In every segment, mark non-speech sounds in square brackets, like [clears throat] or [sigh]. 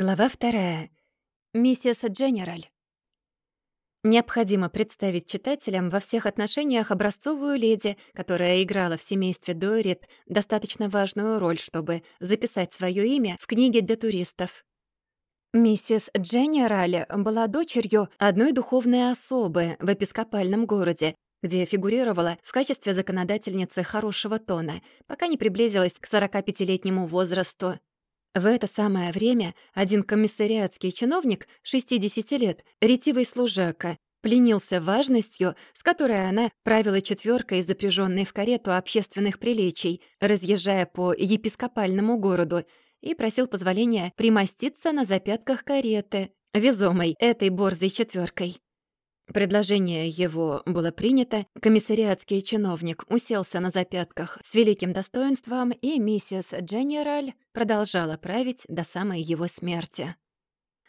Глава вторая. Миссис Дженераль. Необходимо представить читателям во всех отношениях образцовую леди, которая играла в семействе Дорит достаточно важную роль, чтобы записать свое имя в книге для туристов. Миссис Дженераль была дочерью одной духовной особы в епископальном городе, где фигурировала в качестве законодательницы хорошего тона, пока не приблизилась к 45-летнему возрасту. В это самое время один комиссариатский чиновник 60 лет, ретивый служака, пленился важностью, с которой она правила четверкой, запряженной в карету общественных приличий, разъезжая по епископальному городу, и просил позволения примоститься на запятках кареты, везомой этой борзой четверкой. Предложение его было принято, комиссариатский чиновник уселся на запятках с великим достоинством, и миссис Дженераль продолжала править до самой его смерти.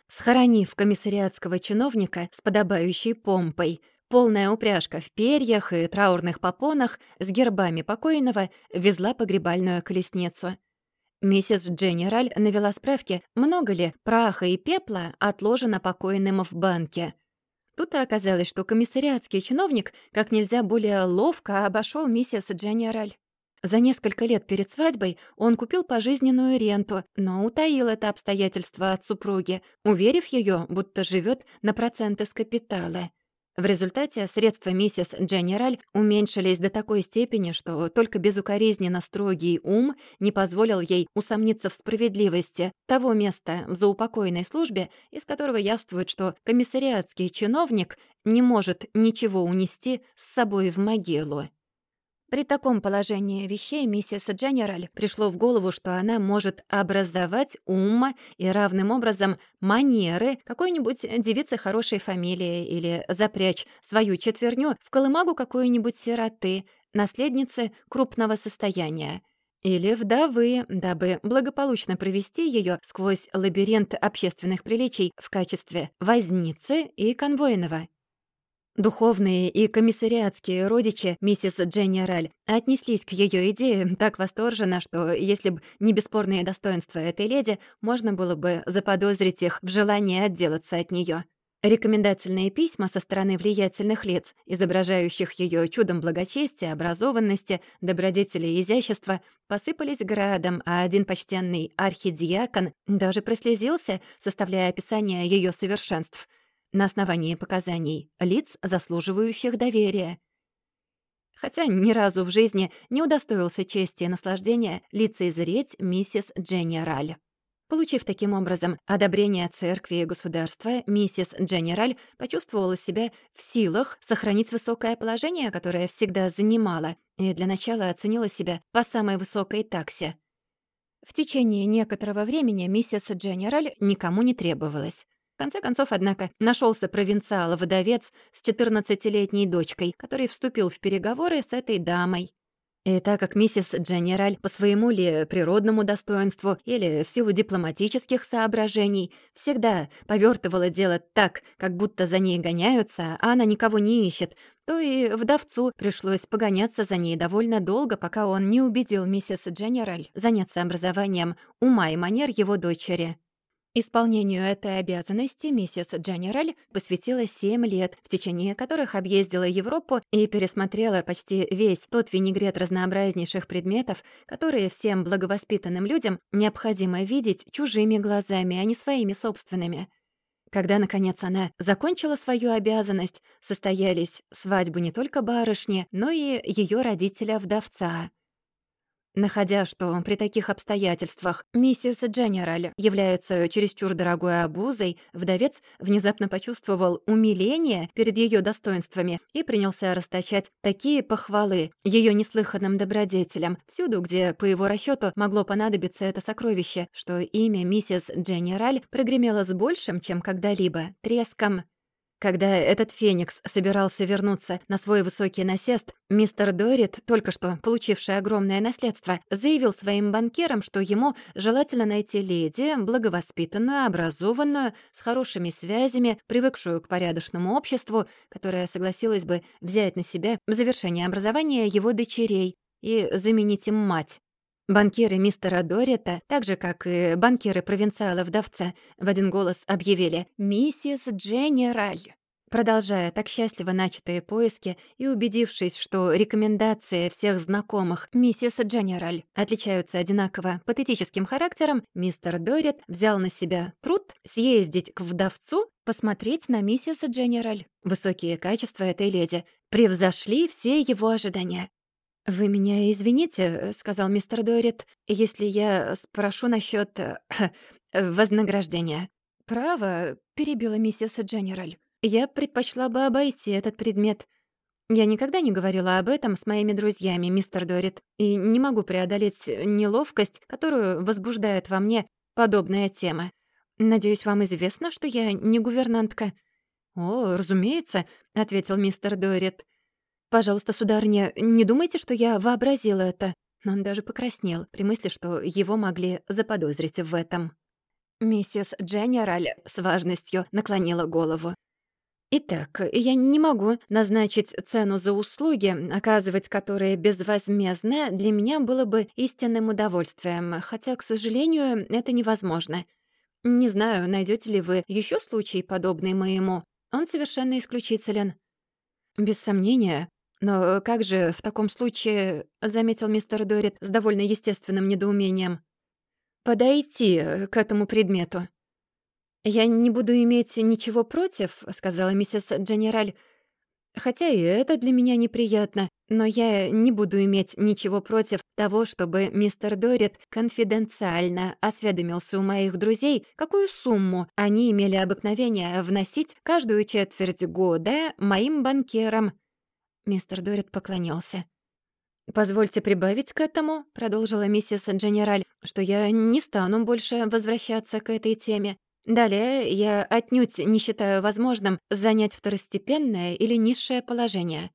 Схоронив комиссариатского чиновника с подобающей помпой, полная упряжка в перьях и траурных попонах с гербами покойного везла погребальную колесницу. Миссис Дженераль навела справки, много ли праха и пепла отложено покойным в банке — Тут оказалось, что комиссариатский чиновник как нельзя более ловко обошел миссис Дженераль. За несколько лет перед свадьбой он купил пожизненную ренту, но утаил это обстоятельство от супруги, уверив ее, будто живет на проценты с капитала. В результате средства миссис Дженераль уменьшились до такой степени, что только безукоризненно строгий ум не позволил ей усомниться в справедливости того места в заупокойной службе, из которого явствует, что комиссариатский чиновник не может ничего унести с собой в могилу. При таком положении вещей миссис Дженераль пришло в голову, что она может образовать ум и равным образом манеры какой-нибудь девицы хорошей фамилии или запрячь свою четверню в колымагу какой-нибудь сироты, наследницы крупного состояния. Или вдовы, дабы благополучно провести ее сквозь лабиринт общественных приличий в качестве возницы и конвойного. Духовные и комиссариатские родичи миссис Дженераль отнеслись к ее идее так восторженно, что если бы не бесспорные достоинства этой леди, можно было бы заподозрить их в желании отделаться от нее. Рекомендательные письма со стороны влиятельных лиц, изображающих ее чудом благочестия, образованности, добродетели и изящества, посыпались градом, а один почтенный архидиакон даже прослезился, составляя описание ее совершенств — на основании показаний лиц, заслуживающих доверия. Хотя ни разу в жизни не удостоился чести и наслаждения лицезреть миссис Дженераль. Получив таким образом одобрение церкви и государства, миссис Дженераль почувствовала себя в силах сохранить высокое положение, которое всегда занимала, и для начала оценила себя по самой высокой таксе. В течение некоторого времени миссис Дженераль никому не требовалась. Конце концов, однако, нашелся провинциал-вдовец с 14-летней дочкой, который вступил в переговоры с этой дамой. И так как миссис Дженераль по своему ли природному достоинству или в силу дипломатических соображений всегда повертывала дело так, как будто за ней гоняются, а она никого не ищет, то и вдовцу пришлось погоняться за ней довольно долго, пока он не убедил миссис Дженераль заняться образованием ума и манер его дочери. Исполнению этой обязанности миссис Дженераль посвятила семь лет, в течение которых объездила Европу и пересмотрела почти весь тот винегрет разнообразнейших предметов, которые всем благовоспитанным людям необходимо видеть чужими глазами, а не своими собственными. Когда, наконец, она закончила свою обязанность, состоялись свадьбы не только барышни, но и ее родителя-вдовца. Находя, что при таких обстоятельствах миссис Дженераль является чересчур дорогой обузой, вдовец внезапно почувствовал умиление перед ее достоинствами и принялся расточать такие похвалы ее неслыханным добродетелям, всюду, где, по его расчету могло понадобиться это сокровище, что имя миссис Дженераль прогремело с большим, чем когда-либо, треском. Когда этот феникс собирался вернуться на свой высокий насест, мистер Дорит, только что получивший огромное наследство, заявил своим банкирам, что ему желательно найти леди, благовоспитанную, образованную, с хорошими связями, привыкшую к порядочному обществу, которая согласилась бы взять на себя завершение образования его дочерей и заменить им мать. Банкиры мистера Дорита, так же, как и банкиры провинциала-вдовца, в один голос объявили «Миссис Дженераль». Продолжая так счастливо начатые поиски и убедившись, что рекомендации всех знакомых миссис Дженераль отличаются одинаково патетическим характером, мистер Дорит взял на себя труд съездить к вдовцу, посмотреть на миссис Дженераль. Высокие качества этой леди превзошли все его ожидания. «Вы меня извините», — сказал мистер Дорит, «если я спрошу насчет [clears throat] вознаграждения». «Право», — перебила миссис Дженераль. Я предпочла бы обойти этот предмет. Я никогда не говорила об этом с моими друзьями, мистер Дорит, и не могу преодолеть неловкость, которую возбуждает во мне подобная тема. Надеюсь, вам известно, что я не гувернантка?» «О, разумеется», — ответил мистер Дорит. «Пожалуйста, сударыня, не думайте, что я вообразила это». Но он даже покраснел при мысли, что его могли заподозрить в этом. Миссис Дженераль с важностью наклонила голову. Итак, я не могу назначить цену за услуги, оказывать которые безвозмездно для меня было бы истинным удовольствием, хотя, к сожалению, это невозможно. Не знаю, найдете ли вы еще случай, подобный моему. Он совершенно исключителен. Без сомнения. Но как же в таком случае, заметил мистер Дорит с довольно естественным недоумением, подойти к этому предмету? «Я не буду иметь ничего против», — сказала миссис Дженераль. «Хотя и это для меня неприятно, но я не буду иметь ничего против того, чтобы мистер Дорит конфиденциально осведомился у моих друзей, какую сумму они имели обыкновение вносить каждую четверть года моим банкирам». Мистер Дорит поклонился. «Позвольте прибавить к этому», — продолжила миссис Дженераль, «что я не стану больше возвращаться к этой теме. Далее я отнюдь не считаю возможным занять второстепенное или низшее положение.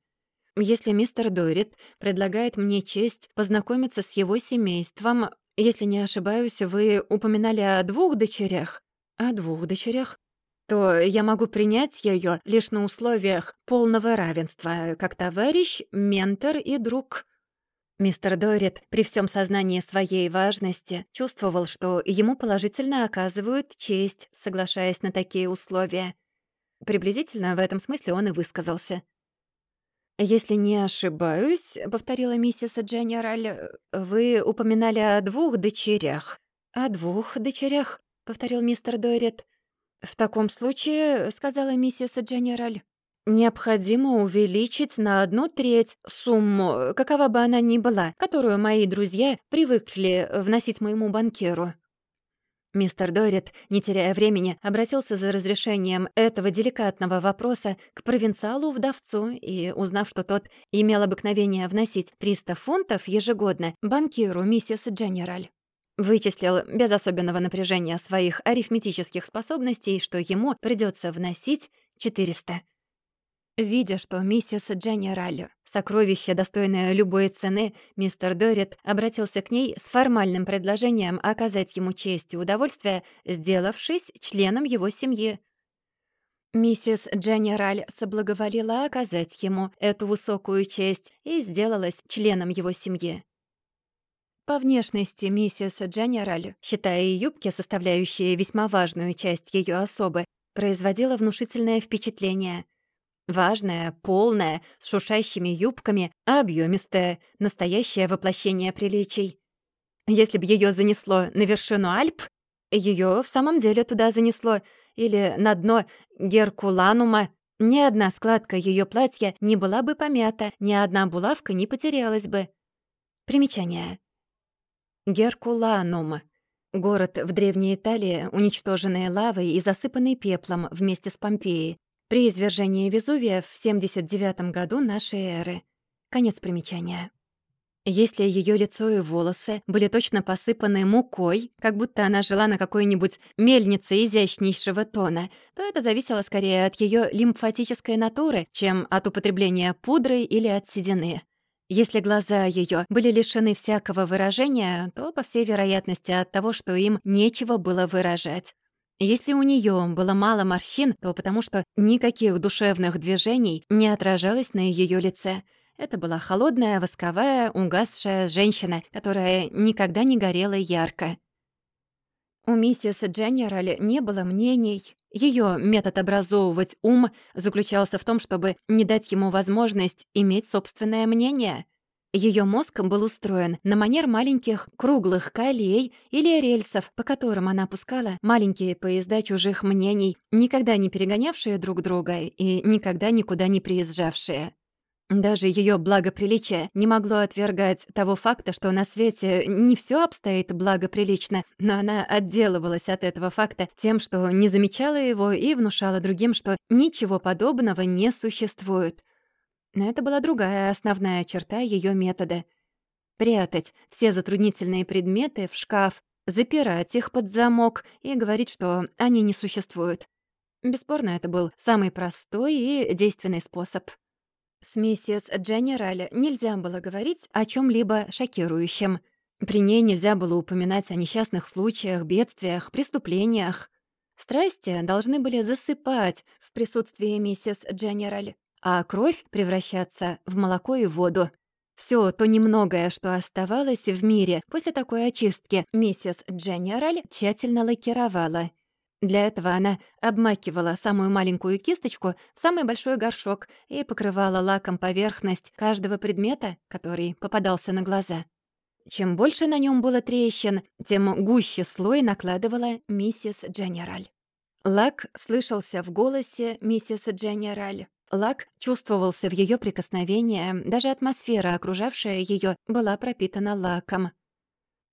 Если мистер Дорит предлагает мне честь познакомиться с его семейством, если не ошибаюсь, вы упоминали о двух дочерях? О двух дочерях? То я могу принять ее лишь на условиях полного равенства, как товарищ, ментор и друг. Мистер Дорит при всем сознании своей важности чувствовал, что ему положительно оказывают честь, соглашаясь на такие условия. Приблизительно в этом смысле он и высказался. «Если не ошибаюсь», — повторила миссис Дженераль, «вы упоминали о двух дочерях». «О двух дочерях», — повторил мистер Дорит. «В таком случае», — сказала миссис Дженераль, Необходимо увеличить на одну треть сумму, какова бы она ни была, которую мои друзья привыкли вносить моему банкиру. Мистер Дорит, не теряя времени, обратился за разрешением этого деликатного вопроса к провинциалу-вдовцу и, узнав, что тот имел обыкновение вносить 300 фунтов ежегодно банкиру миссис Дженераль, вычислил без особенного напряжения своих арифметических способностей, что ему придется вносить 400. Видя, что миссис Дженераль — сокровище, достойное любой цены, мистер Дорит обратился к ней с формальным предложением оказать ему честь и удовольствие, сделавшись членом его семьи. Миссис Дженераль соблаговолила оказать ему эту высокую честь и сделалась членом его семьи. По внешности миссис Дженераль, считая юбки, составляющие весьма важную часть ее особы, производила внушительное впечатление — Важная, полная, с шушащими юбками, объемистая, настоящее воплощение приличий. Если бы ее занесло на вершину Альп, ее в самом деле туда занесло, или на дно Геркуланума, ни одна складка ее платья не была бы помята, ни одна булавка не потерялась бы. Примечание. Геркуланум. Город в Древней Италии, уничтоженный лавой и засыпанный пеплом вместе с Помпеей, при извержении Везувия в 79 году нашей эры. Конец примечания. Если ее лицо и волосы были точно посыпаны мукой, как будто она жила на какой-нибудь мельнице изящнейшего тона, то это зависело скорее от ее лимфатической натуры, чем от употребления пудры или от седины. Если глаза ее были лишены всякого выражения, то, по всей вероятности, от того, что им нечего было выражать. Если у нее было мало морщин, то потому что никаких душевных движений не отражалось на ее лице. Это была холодная, восковая, угасшая женщина, которая никогда не горела ярко. У миссис Дженераль не было мнений. Ее метод образовывать ум заключался в том, чтобы не дать ему возможность иметь собственное мнение. Ее мозг был устроен на манер маленьких круглых колей или рельсов, по которым она пускала маленькие поезда чужих мнений, никогда не перегонявшие друг друга и никогда никуда не приезжавшие. Даже ее благоприличие не могло отвергать того факта, что на свете не все обстоит благоприлично, но она отделывалась от этого факта тем, что не замечала его и внушала другим, что ничего подобного не существует. Но это была другая основная черта ее метода. Прятать все затруднительные предметы в шкаф, запирать их под замок и говорить, что они не существуют. Бесспорно, это был самый простой и действенный способ. С миссис Дженераль нельзя было говорить о чем либо шокирующем. При ней нельзя было упоминать о несчастных случаях, бедствиях, преступлениях. Страсти должны были засыпать в присутствии миссис Дженераль, а кровь превращаться в молоко и воду. Все то немногое, что оставалось в мире после такой очистки, миссис Дженераль тщательно лакировала — для этого она обмакивала самую маленькую кисточку в самый большой горшок и покрывала лаком поверхность каждого предмета, который попадался на глаза. Чем больше на нем было трещин, тем гуще слой накладывала миссис Дженераль. Лак слышался в голосе миссис Дженераль. Лак чувствовался в ее прикосновении, даже атмосфера, окружавшая ее, была пропитана лаком.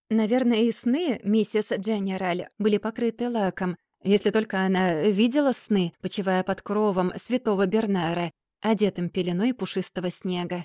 Наверное, и сны миссис Дженераль были покрыты лаком, если только она видела сны, почивая под кровом святого Бернара, одетым пеленой пушистого снега.